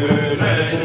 Güneş